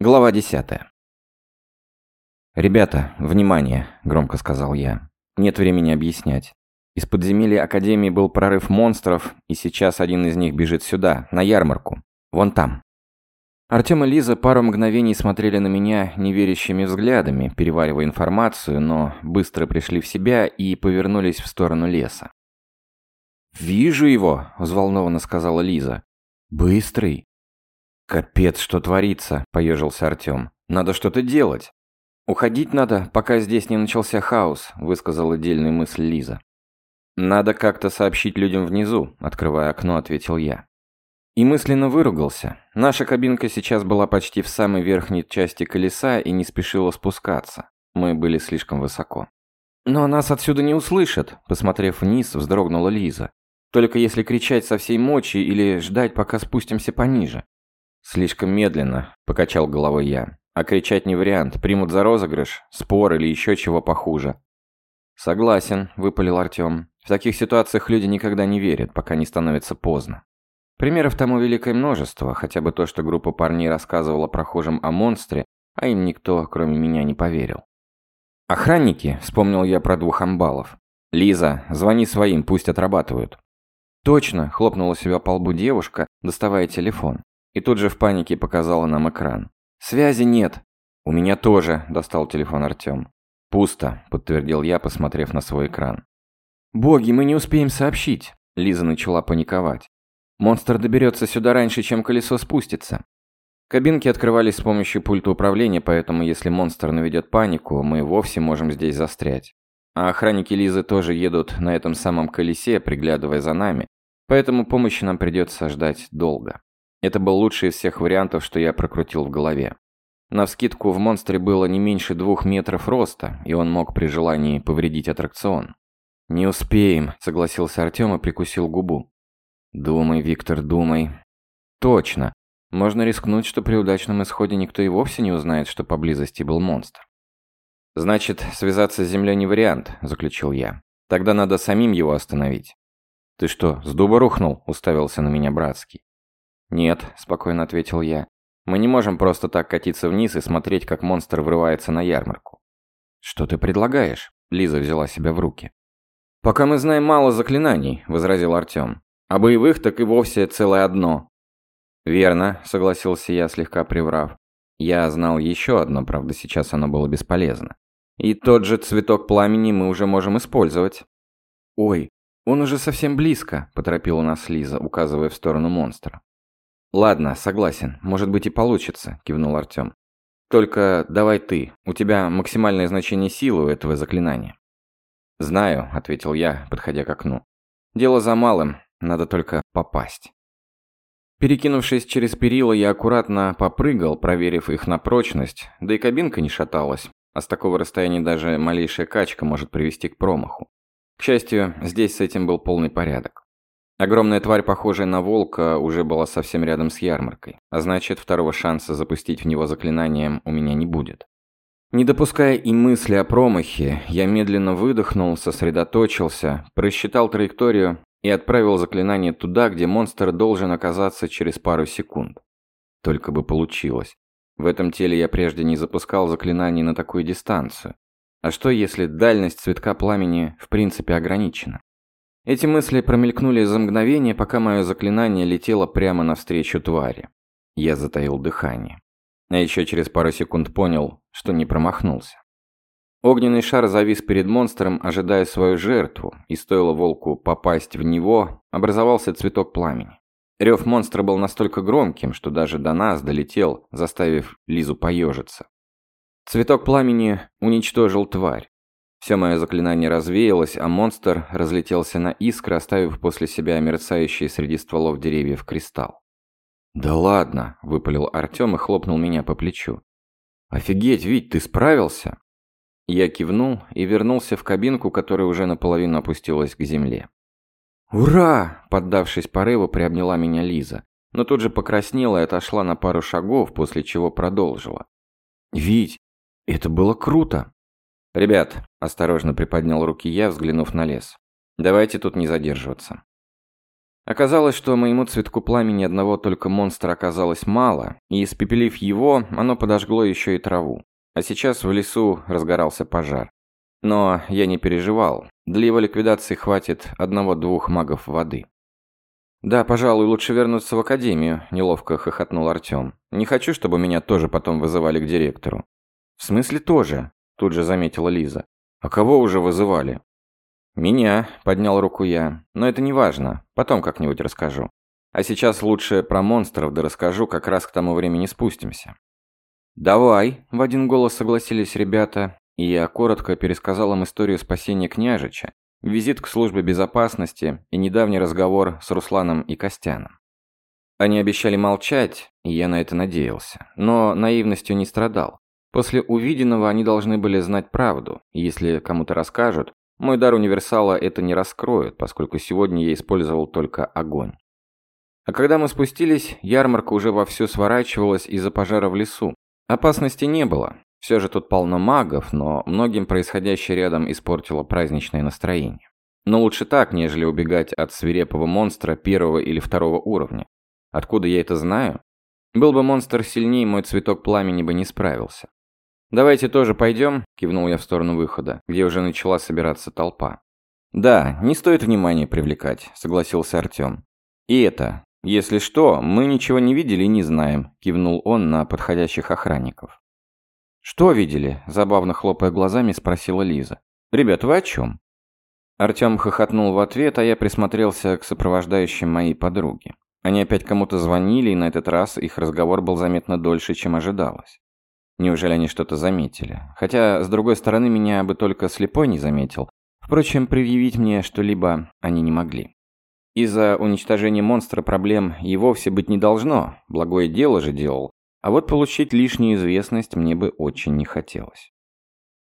Глава 10. «Ребята, внимание!» – громко сказал я. «Нет времени объяснять. Из подземелья Академии был прорыв монстров, и сейчас один из них бежит сюда, на ярмарку. Вон там». Артем и Лиза пару мгновений смотрели на меня неверящими взглядами, переваривая информацию, но быстро пришли в себя и повернулись в сторону леса. «Вижу его!» – взволнованно сказала Лиза. «Быстрый!» «Капец, что творится!» – поежился Артем. «Надо что-то делать!» «Уходить надо, пока здесь не начался хаос», – высказала отдельную мысль Лиза. «Надо как-то сообщить людям внизу», – открывая окно, ответил я. И мысленно выругался. Наша кабинка сейчас была почти в самой верхней части колеса и не спешила спускаться. Мы были слишком высоко. «Но нас отсюда не услышат», – посмотрев вниз, вздрогнула Лиза. «Только если кричать со всей мочи или ждать, пока спустимся пониже». «Слишком медленно», – покачал головой я. «А кричать не вариант. Примут за розыгрыш, спор или еще чего похуже». «Согласен», – выпалил Артем. «В таких ситуациях люди никогда не верят, пока не становится поздно». Примеров тому великое множество, хотя бы то, что группа парней рассказывала прохожим о монстре, а им никто, кроме меня, не поверил. «Охранники», – вспомнил я про двух амбалов. «Лиза, звони своим, пусть отрабатывают». «Точно», – хлопнула себя по лбу девушка, доставая телефон. И тут же в панике показала нам экран. «Связи нет!» «У меня тоже», – достал телефон Артем. «Пусто», – подтвердил я, посмотрев на свой экран. «Боги, мы не успеем сообщить!» Лиза начала паниковать. «Монстр доберется сюда раньше, чем колесо спустится». Кабинки открывались с помощью пульта управления, поэтому если монстр наведет панику, мы вовсе можем здесь застрять. А охранники Лизы тоже едут на этом самом колесе, приглядывая за нами, поэтому помощи нам придется ждать долго. Это был лучший из всех вариантов, что я прокрутил в голове. Навскидку в монстре было не меньше двух метров роста, и он мог при желании повредить аттракцион. «Не успеем», — согласился Артем и прикусил губу. «Думай, Виктор, думай». «Точно. Можно рискнуть, что при удачном исходе никто и вовсе не узнает, что поблизости был монстр». «Значит, связаться с землей не вариант», — заключил я. «Тогда надо самим его остановить». «Ты что, с дуба рухнул?» — уставился на меня Братский. «Нет», – спокойно ответил я. «Мы не можем просто так катиться вниз и смотреть, как монстр врывается на ярмарку». «Что ты предлагаешь?» – Лиза взяла себя в руки. «Пока мы знаем мало заклинаний», – возразил Артем. «А боевых так и вовсе целое одно». «Верно», – согласился я, слегка приврав. Я знал еще одно, правда, сейчас оно было бесполезно. И тот же цветок пламени мы уже можем использовать. «Ой, он уже совсем близко», – поторопила нас Лиза, указывая в сторону монстра. «Ладно, согласен. Может быть и получится», – кивнул Артем. «Только давай ты. У тебя максимальное значение силы у этого заклинания». «Знаю», – ответил я, подходя к окну. «Дело за малым. Надо только попасть». Перекинувшись через перила, я аккуратно попрыгал, проверив их на прочность, да и кабинка не шаталась, а с такого расстояния даже малейшая качка может привести к промаху. К счастью, здесь с этим был полный порядок. Огромная тварь, похожая на волка, уже была совсем рядом с ярмаркой, а значит, второго шанса запустить в него заклинанием у меня не будет. Не допуская и мысли о промахе, я медленно выдохнул, сосредоточился, просчитал траекторию и отправил заклинание туда, где монстр должен оказаться через пару секунд. Только бы получилось. В этом теле я прежде не запускал заклинаний на такую дистанцию. А что если дальность цветка пламени в принципе ограничена? Эти мысли промелькнули за мгновение, пока мое заклинание летело прямо навстречу твари. Я затаил дыхание. А еще через пару секунд понял, что не промахнулся. Огненный шар завис перед монстром, ожидая свою жертву, и стоило волку попасть в него, образовался цветок пламени. Рев монстра был настолько громким, что даже до нас долетел, заставив Лизу поежиться. Цветок пламени уничтожил тварь. Все мое заклинание развеялось, а монстр разлетелся на искры, оставив после себя мерцающий среди стволов деревьев кристалл. «Да ладно!» – выпалил Артем и хлопнул меня по плечу. «Офигеть, Вить, ты справился?» Я кивнул и вернулся в кабинку, которая уже наполовину опустилась к земле. «Ура!» – поддавшись порыву, приобняла меня Лиза, но тут же покраснела и отошла на пару шагов, после чего продолжила. «Вить, это было круто!» «Ребят», – осторожно приподнял руки я, взглянув на лес. «Давайте тут не задерживаться». Оказалось, что моему цветку пламени одного только монстра оказалось мало, и испепелив его, оно подожгло еще и траву. А сейчас в лесу разгорался пожар. Но я не переживал. Для его ликвидации хватит одного-двух магов воды. «Да, пожалуй, лучше вернуться в академию», – неловко хохотнул Артем. «Не хочу, чтобы меня тоже потом вызывали к директору». «В смысле тоже?» – тут же заметила Лиза. «А кого уже вызывали?» «Меня», – поднял руку я. «Но это не важно. Потом как-нибудь расскажу. А сейчас лучше про монстров да расскажу, как раз к тому времени спустимся». «Давай», – в один голос согласились ребята, и я коротко пересказал им историю спасения княжича, визит к службе безопасности и недавний разговор с Русланом и Костяном. Они обещали молчать, и я на это надеялся, но наивностью не страдал. После увиденного они должны были знать правду, если кому-то расскажут, мой дар универсала это не раскроет, поскольку сегодня я использовал только огонь. А когда мы спустились, ярмарка уже вовсю сворачивалась из-за пожара в лесу. Опасности не было. Все же тут полно магов, но многим происходящее рядом испортило праздничное настроение. Но лучше так, нежели убегать от свирепого монстра первого или второго уровня. Откуда я это знаю? Был бы монстр сильнее, мой цветок пламени бы не справился. «Давайте тоже пойдем», – кивнул я в сторону выхода, где уже начала собираться толпа. «Да, не стоит внимания привлекать», – согласился Артем. «И это, если что, мы ничего не видели и не знаем», – кивнул он на подходящих охранников. «Что видели?» – забавно хлопая глазами, спросила Лиза. «Ребят, вы о чем?» Артем хохотнул в ответ, а я присмотрелся к сопровождающим моей подруге. Они опять кому-то звонили, и на этот раз их разговор был заметно дольше, чем ожидалось. Неужели они что-то заметили? Хотя, с другой стороны, меня бы только слепой не заметил. Впрочем, предъявить мне что-либо они не могли. Из-за уничтожения монстра проблем и вовсе быть не должно, благое дело же делал. А вот получить лишнюю известность мне бы очень не хотелось.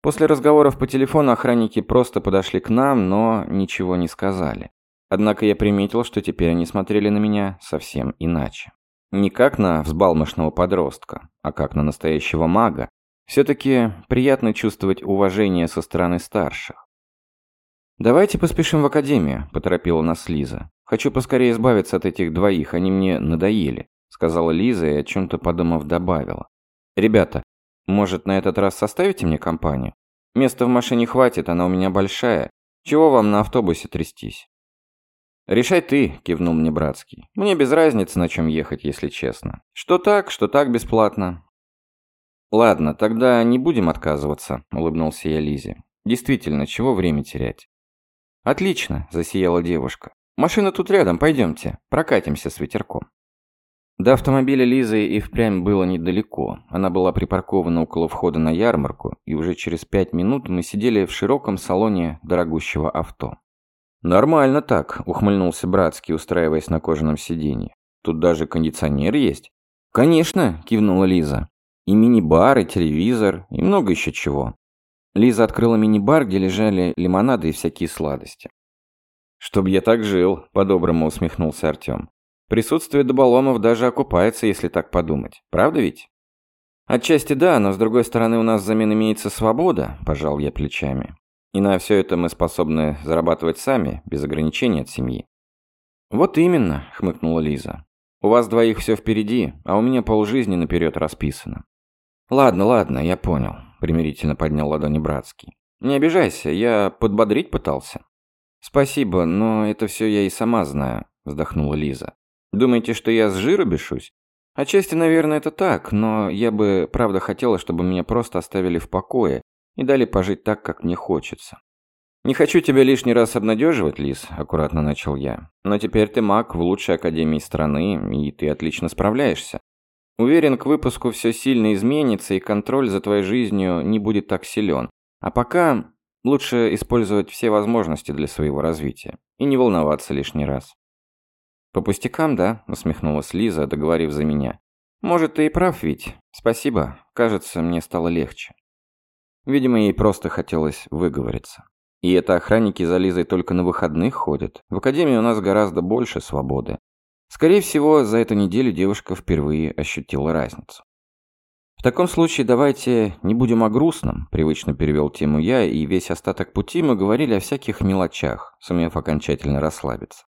После разговоров по телефону охранники просто подошли к нам, но ничего не сказали. Однако я приметил, что теперь они смотрели на меня совсем иначе. Не как на взбалмошного подростка, а как на настоящего мага. Все-таки приятно чувствовать уважение со стороны старших. «Давайте поспешим в академию», – поторопила нас Лиза. «Хочу поскорее избавиться от этих двоих, они мне надоели», – сказала Лиза и о чем-то подумав добавила. «Ребята, может, на этот раз составите мне компанию? Места в машине хватит, она у меня большая. Чего вам на автобусе трястись?» «Решай ты», – кивнул мне братский. «Мне без разницы, на чем ехать, если честно. Что так, что так бесплатно». «Ладно, тогда не будем отказываться», – улыбнулся я Лизе. «Действительно, чего время терять?» «Отлично», – засияла девушка. «Машина тут рядом, пойдемте, прокатимся с ветерком». До автомобиля Лизы и впрямь было недалеко. Она была припаркована около входа на ярмарку, и уже через пять минут мы сидели в широком салоне дорогущего авто. «Нормально так», – ухмыльнулся Братский, устраиваясь на кожаном сиденье. «Тут даже кондиционер есть». «Конечно», – кивнула Лиза. «И мини-бар, и телевизор, и много еще чего». Лиза открыла мини-бар, где лежали лимонады и всякие сладости. «Чтоб я так жил», – по-доброму усмехнулся Артем. «Присутствие дуболомов даже окупается, если так подумать. Правда ведь?» «Отчасти да, но с другой стороны у нас взамен имеется свобода», – пожал я плечами. И на все это мы способны зарабатывать сами, без ограничений от семьи. «Вот именно», — хмыкнула Лиза. «У вас двоих все впереди, а у меня полжизни наперед расписано». «Ладно, ладно, я понял», — примирительно поднял ладони Братский. «Не обижайся, я подбодрить пытался». «Спасибо, но это все я и сама знаю», — вздохнула Лиза. «Думаете, что я с жиру бешусь? Отчасти, наверное, это так, но я бы, правда, хотела, чтобы меня просто оставили в покое и дали пожить так, как мне хочется. «Не хочу тебя лишний раз обнадеживать, Лис», – аккуратно начал я. «Но теперь ты маг в лучшей академии страны, и ты отлично справляешься. Уверен, к выпуску все сильно изменится, и контроль за твоей жизнью не будет так силен. А пока лучше использовать все возможности для своего развития и не волноваться лишний раз». «По пустякам, да?» – усмехнулась Лиза, договорив за меня. «Может, ты и прав ведь. Спасибо. Кажется, мне стало легче». Видимо, ей просто хотелось выговориться. И это охранники за Лизой только на выходных ходят. В академии у нас гораздо больше свободы. Скорее всего, за эту неделю девушка впервые ощутила разницу. «В таком случае давайте не будем о грустном», – привычно перевел тему я, и весь остаток пути мы говорили о всяких мелочах, сумев окончательно расслабиться.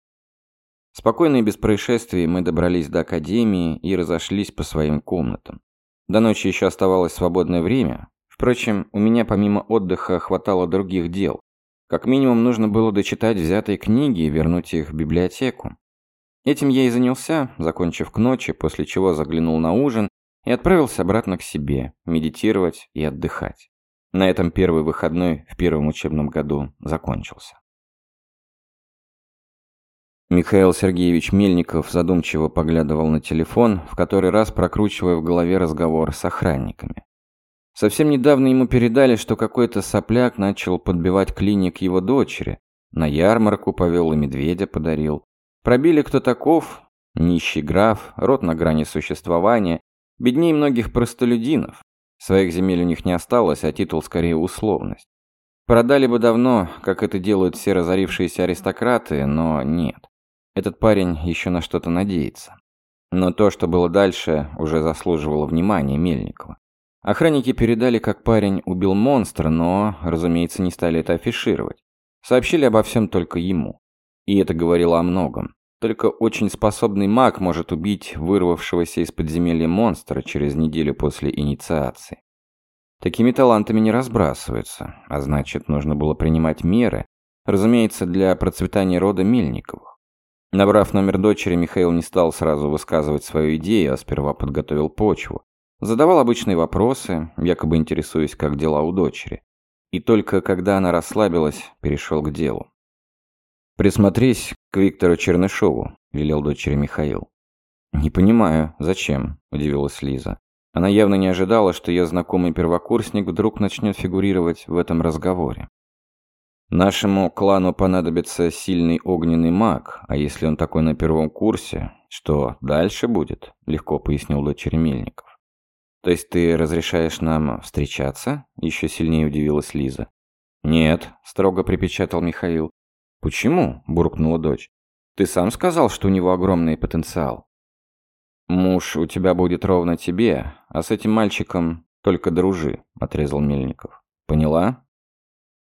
Спокойно и без происшествий мы добрались до академии и разошлись по своим комнатам. До ночи еще оставалось свободное время. Впрочем, у меня помимо отдыха хватало других дел. Как минимум нужно было дочитать взятые книги и вернуть их в библиотеку. Этим я и занялся, закончив к ночи, после чего заглянул на ужин и отправился обратно к себе, медитировать и отдыхать. На этом первый выходной в первом учебном году закончился. Михаил Сергеевич Мельников задумчиво поглядывал на телефон, в который раз прокручивая в голове разговор с охранниками. Совсем недавно ему передали, что какой-то сопляк начал подбивать клиник его дочери. На ярмарку повел и медведя подарил. Пробили кто таков? Нищий граф, род на грани существования, бедней многих простолюдинов. Своих земель у них не осталось, а титул скорее условность. Продали бы давно, как это делают все разорившиеся аристократы, но нет. Этот парень еще на что-то надеется. Но то, что было дальше, уже заслуживало внимания Мельникова. Охранники передали, как парень убил монстра, но, разумеется, не стали это афишировать. Сообщили обо всем только ему. И это говорило о многом. Только очень способный маг может убить вырвавшегося из подземелья монстра через неделю после инициации. Такими талантами не разбрасываются, а значит, нужно было принимать меры, разумеется, для процветания рода Мельниковых. Набрав номер дочери, Михаил не стал сразу высказывать свою идею, а сперва подготовил почву. Задавал обычные вопросы, якобы интересуясь, как дела у дочери. И только когда она расслабилась, перешел к делу. «Присмотрись к Виктору Чернышову», – велел дочери Михаил. «Не понимаю, зачем?» – удивилась Лиза. Она явно не ожидала, что ее знакомый первокурсник вдруг начнет фигурировать в этом разговоре. Нашему клану понадобится сильный огненный маг, а если он такой на первом курсе, что дальше будет?» – легко пояснил дочери Мельников. «То есть ты разрешаешь нам встречаться?» – еще сильнее удивилась Лиза. «Нет», – строго припечатал Михаил. «Почему?» – буркнула дочь. «Ты сам сказал, что у него огромный потенциал». «Муж у тебя будет ровно тебе, а с этим мальчиком только дружи», – отрезал Мельников. «Поняла?»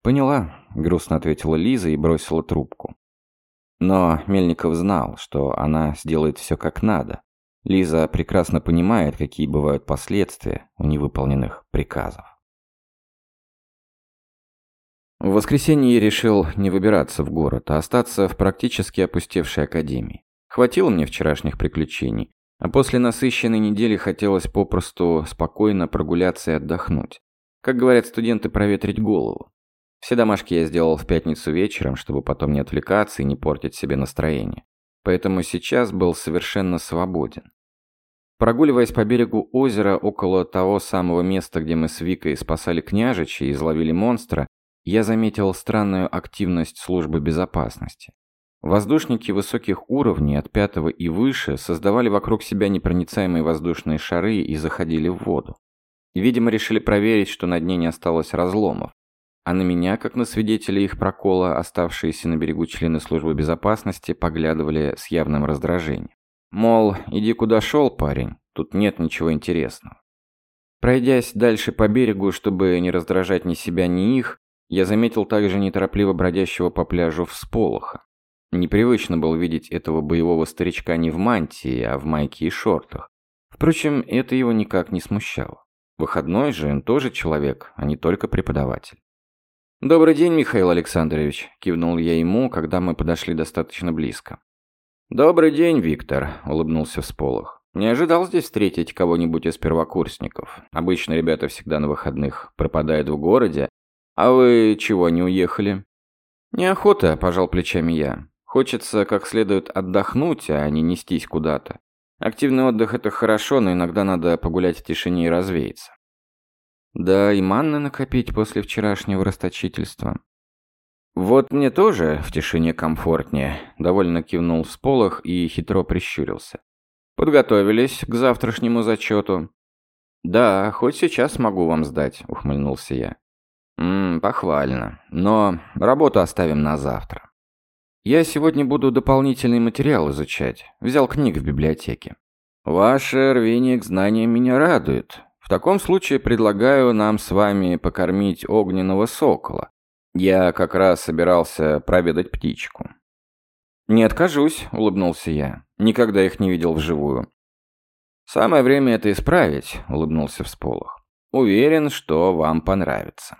«Поняла», — грустно ответила Лиза и бросила трубку. Но Мельников знал, что она сделает все как надо. Лиза прекрасно понимает, какие бывают последствия у невыполненных приказов. В воскресенье я решил не выбираться в город, а остаться в практически опустевшей академии. Хватило мне вчерашних приключений, а после насыщенной недели хотелось попросту спокойно прогуляться и отдохнуть. Как говорят студенты, проветрить голову. Все домашки я сделал в пятницу вечером, чтобы потом не отвлекаться и не портить себе настроение. Поэтому сейчас был совершенно свободен. Прогуливаясь по берегу озера около того самого места, где мы с Викой спасали княжича и изловили монстра, я заметил странную активность службы безопасности. Воздушники высоких уровней от пятого и выше создавали вокруг себя непроницаемые воздушные шары и заходили в воду. Видимо, решили проверить, что на дне не осталось разломов а на меня, как на свидетеля их прокола, оставшиеся на берегу члены службы безопасности поглядывали с явным раздражением. Мол, иди куда шел, парень, тут нет ничего интересного. Пройдясь дальше по берегу, чтобы не раздражать ни себя, ни их, я заметил также неторопливо бродящего по пляжу всполоха. Непривычно было видеть этого боевого старичка не в мантии, а в майке и шортах. Впрочем, это его никак не смущало. Выходной же он тоже человек, а не только преподаватель. «Добрый день, Михаил Александрович», – кивнул я ему, когда мы подошли достаточно близко. «Добрый день, Виктор», – улыбнулся Всполох. «Не ожидал здесь встретить кого-нибудь из первокурсников. Обычно ребята всегда на выходных пропадают в городе. А вы чего, не уехали?» «Неохота», – пожал плечами я. «Хочется как следует отдохнуть, а не нестись куда-то. Активный отдых – это хорошо, но иногда надо погулять в тишине и развеяться. Да и манны накопить после вчерашнего расточительства. «Вот мне тоже в тишине комфортнее», — довольно кивнул в сполох и хитро прищурился. «Подготовились к завтрашнему зачету?» «Да, хоть сейчас могу вам сдать», — ухмыльнулся я. «Ммм, похвально. Но работу оставим на завтра. Я сегодня буду дополнительный материал изучать. Взял книг в библиотеке. Ваше рвение к знаниям меня радует. В таком случае предлагаю нам с вами покормить огненного сокола. Я как раз собирался проведать птичку. «Не откажусь», — улыбнулся я. «Никогда их не видел вживую». «Самое время это исправить», — улыбнулся Всполох. «Уверен, что вам понравится».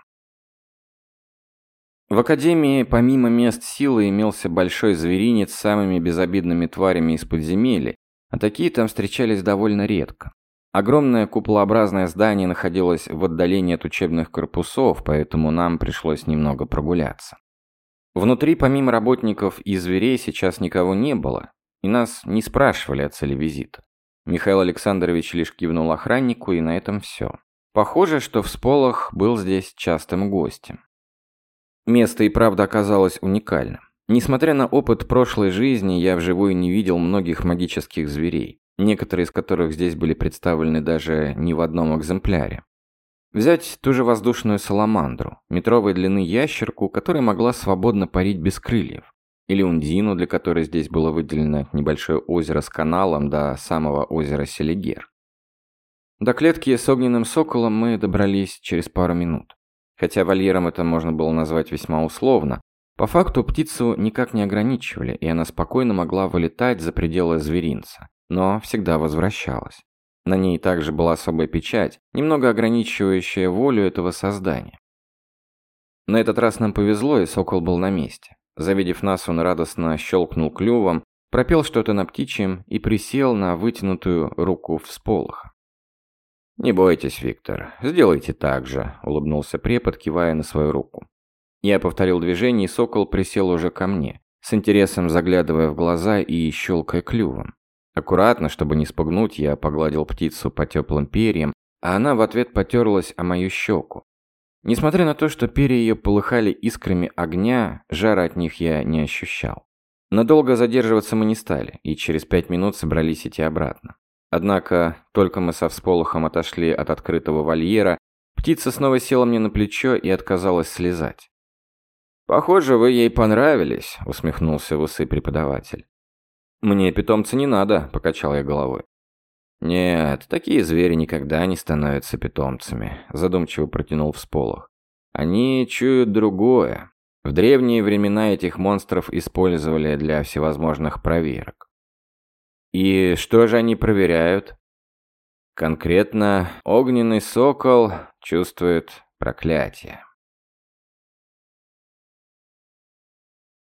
В Академии помимо мест силы имелся большой зверинец с самыми безобидными тварями из подземелья, а такие там встречались довольно редко. Огромное куполообразное здание находилось в отдалении от учебных корпусов, поэтому нам пришлось немного прогуляться. Внутри помимо работников и зверей сейчас никого не было, и нас не спрашивали о цели визита. Михаил Александрович лишь кивнул охраннику, и на этом все. Похоже, что Всполох был здесь частым гостем. Место и правда оказалось уникальным. Несмотря на опыт прошлой жизни, я вживую не видел многих магических зверей, некоторые из которых здесь были представлены даже не в одном экземпляре. Взять ту же воздушную саламандру, метровой длины ящерку, которая могла свободно парить без крыльев, или ундину, для которой здесь было выделено небольшое озеро с каналом до самого озера Селигер. До клетки с огненным соколом мы добрались через пару минут. Хотя вольером это можно было назвать весьма условно, по факту птицу никак не ограничивали, и она спокойно могла вылетать за пределы зверинца, но всегда возвращалась. На ней также была особая печать, немного ограничивающая волю этого создания. На этот раз нам повезло, и сокол был на месте. Завидев нас, он радостно щелкнул клювом, пропел что-то на птичьем и присел на вытянутую руку всполоха. «Не бойтесь, Виктор, сделайте так же», – улыбнулся препод, кивая на свою руку. Я повторил движение, и сокол присел уже ко мне, с интересом заглядывая в глаза и щелкая клювом. Аккуратно, чтобы не спугнуть, я погладил птицу по теплым перьям, а она в ответ потерлась о мою щеку. Несмотря на то, что перья ее полыхали искрами огня, жара от них я не ощущал. Надолго задерживаться мы не стали, и через пять минут собрались идти обратно. Однако, только мы со всполохом отошли от открытого вольера, птица снова села мне на плечо и отказалась слезать. «Похоже, вы ей понравились», — усмехнулся в усы преподаватель. «Мне питомца не надо», — покачал я головой. «Нет, такие звери никогда не становятся питомцами», — задумчиво протянул всполох. «Они чуют другое. В древние времена этих монстров использовали для всевозможных проверок. И что же они проверяют? Конкретно огненный сокол чувствует проклятие.